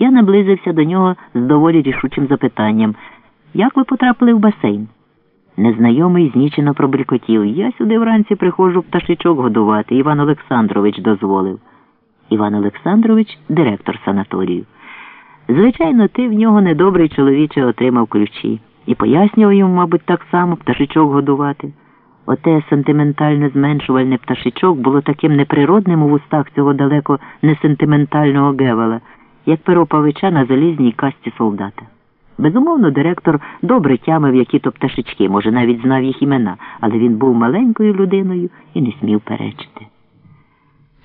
Я наблизився до нього з доволі рішучим запитанням Як ви потрапили в басейн? Незнайомий знічено пробелькотів. Я сюди вранці приходжу пташечок годувати. Іван Олександрович дозволив. Іван Олександрович директор санаторію. Звичайно, ти в нього недобрий чоловіче отримав ключі і пояснював йому, мабуть, так само пташечок годувати. Оте сентиментальне зменшувальне пташечок було таким неприродним у вустах цього далеко несентиментального гевела, як перо павича на залізній касті солдата. Безумовно, директор добре тямив які то пташечки, може, навіть знав їх імена, але він був маленькою людиною і не смів перечити.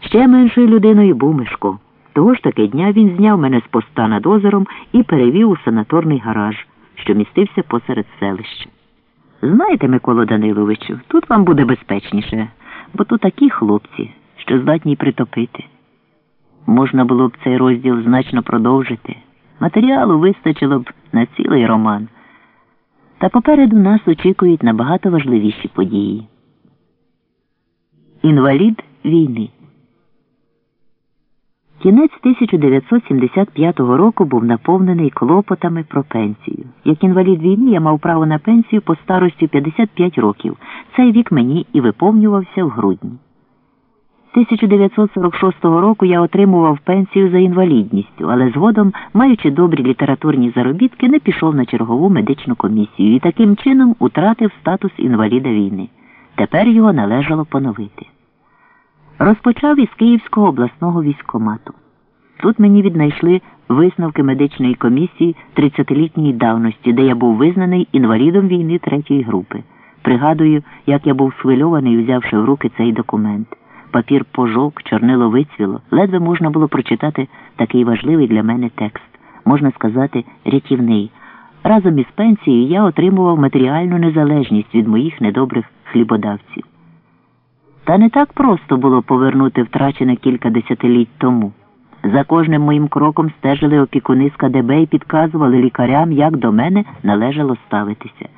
Ще меншою людиною був Мишко. Того ж таки дня він зняв мене з поста над озером і перевів у санаторний гараж, що містився посеред селища. Знаєте, Миколо Даниловичу, тут вам буде безпечніше, бо тут такі хлопці, що здатні притопити. Можна було б цей розділ значно продовжити. Матеріалу вистачило б на цілий роман. Та попереду нас очікують набагато важливіші події. Інвалід війни. Кінець 1975 року був наповнений клопотами про пенсію. Як інвалід війни я мав право на пенсію по старості 55 років. Цей вік мені і виповнювався в грудні. 1946 року я отримував пенсію за інвалідністю, але згодом, маючи добрі літературні заробітки, не пішов на чергову медичну комісію і таким чином утратив статус інваліда війни. Тепер його належало поновити. Розпочав із Київського обласного військкомату. Тут мені віднайшли висновки медичної комісії 30-літньої давності, де я був визнаний інвалідом війни третьої групи. Пригадую, як я був схвильований, взявши в руки цей документ. Папір пожовк, чорнило вицвіло, ледве можна було прочитати такий важливий для мене текст, можна сказати, рятівний. Разом із пенсією я отримував матеріальну незалежність від моїх недобрих хлібодавців. Та не так просто було повернути втрачене кілька десятиліть тому. За кожним моїм кроком стежили опікуни з КДБ і підказували лікарям, як до мене належало ставитися.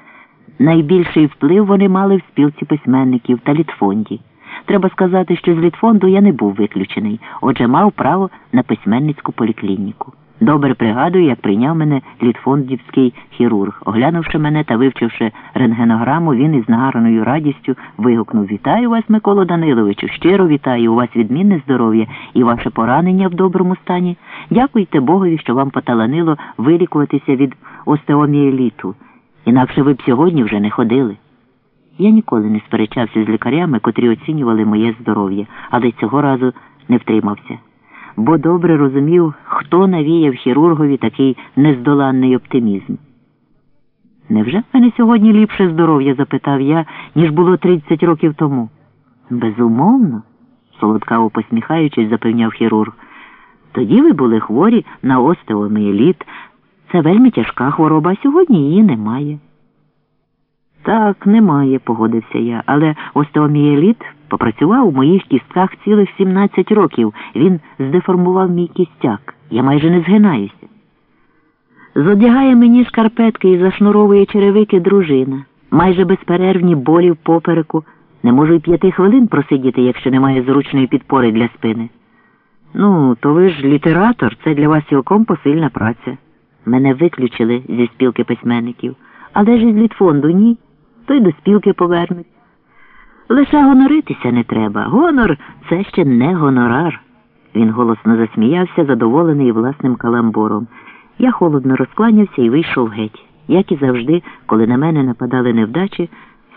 Найбільший вплив вони мали в спілці письменників та літфонді. Треба сказати, що з літфонду я не був виключений, отже, мав право на письменницьку поліклініку. Добре пригадую, як прийняв мене літфондівський хірург. Оглянувши мене та вивчивши рентгенограму, він із нагарною радістю вигукнув Вітаю вас, Миколо Даниловичу, щиро вітаю, у вас відмінне здоров'я і ваше поранення в доброму стані. Дякуйте Богові, що вам поталанило вилікуватися від остеоміеліту. Інакше ви б сьогодні вже не ходили. Я ніколи не сперечався з лікарями, котрі оцінювали моє здоров'я, але цього разу не втримався бо добре розумів, хто навіяв хірургові такий нездоланний оптимізм. Невже в мене сьогодні ліпше здоров'я? запитав я, ніж було 30 років тому. Безумовно, солодкаво посміхаючись, запевняв хірург. Тоді ви були хворі на остеоміеліт. Це вельми тяжка хвороба, а сьогодні її немає. Так, немає, погодився я, але остеоміеліт попрацював у моїх кістках цілих 17 років. Він здеформував мій кістяк. Я майже не згинаюся. Зодягає мені шкарпетки і зашнуровує черевики дружина. Майже безперервні болі в попереку. Не можу й п'яти хвилин просидіти, якщо немає зручної підпори для спини. Ну, то ви ж літератор, це для вас цілком посильна праця. Мене виключили зі спілки письменників, але ж із літфонду ні то й до спілки повернуть. Лише гоноритися не треба. Гонор це ще не гонорар. Він голосно засміявся, задоволений власним каламбуром. Я холодно розкланявся і вийшов геть. Як і завжди, коли на мене нападали невдачі,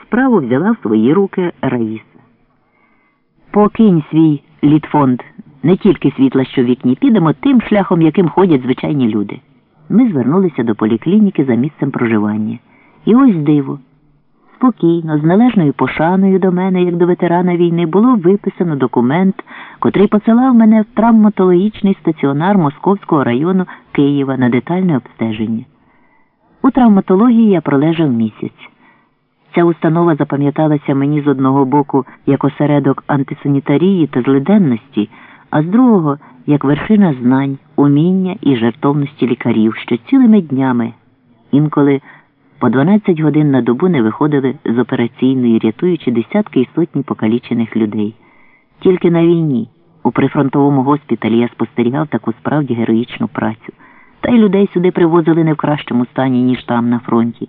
справу взяла в свої руки Раїса. Покинь свій літфонд, не тільки світла, що в вікні, підемо тим шляхом, яким ходять звичайні люди. Ми звернулися до поліклініки за місцем проживання. І ось диво. Спокійно, з належною пошаною до мене, як до ветерана війни, було виписано документ, котрий посилав мене в травматологічний стаціонар Московського району Києва на детальне обстеження. У травматології я пролежав місяць. Ця установа запам'яталася мені з одного боку як осередок антисанітарії та злиденності, а з другого як вершина знань, уміння і жертовності лікарів, що цілими днями інколи. По 12 годин на добу не виходили з операційної, рятуючи десятки і сотні покалічених людей. Тільки на війні, у прифронтовому госпіталі я спостерігав таку справді героїчну працю. Та й людей сюди привозили не в кращому стані, ніж там на фронті.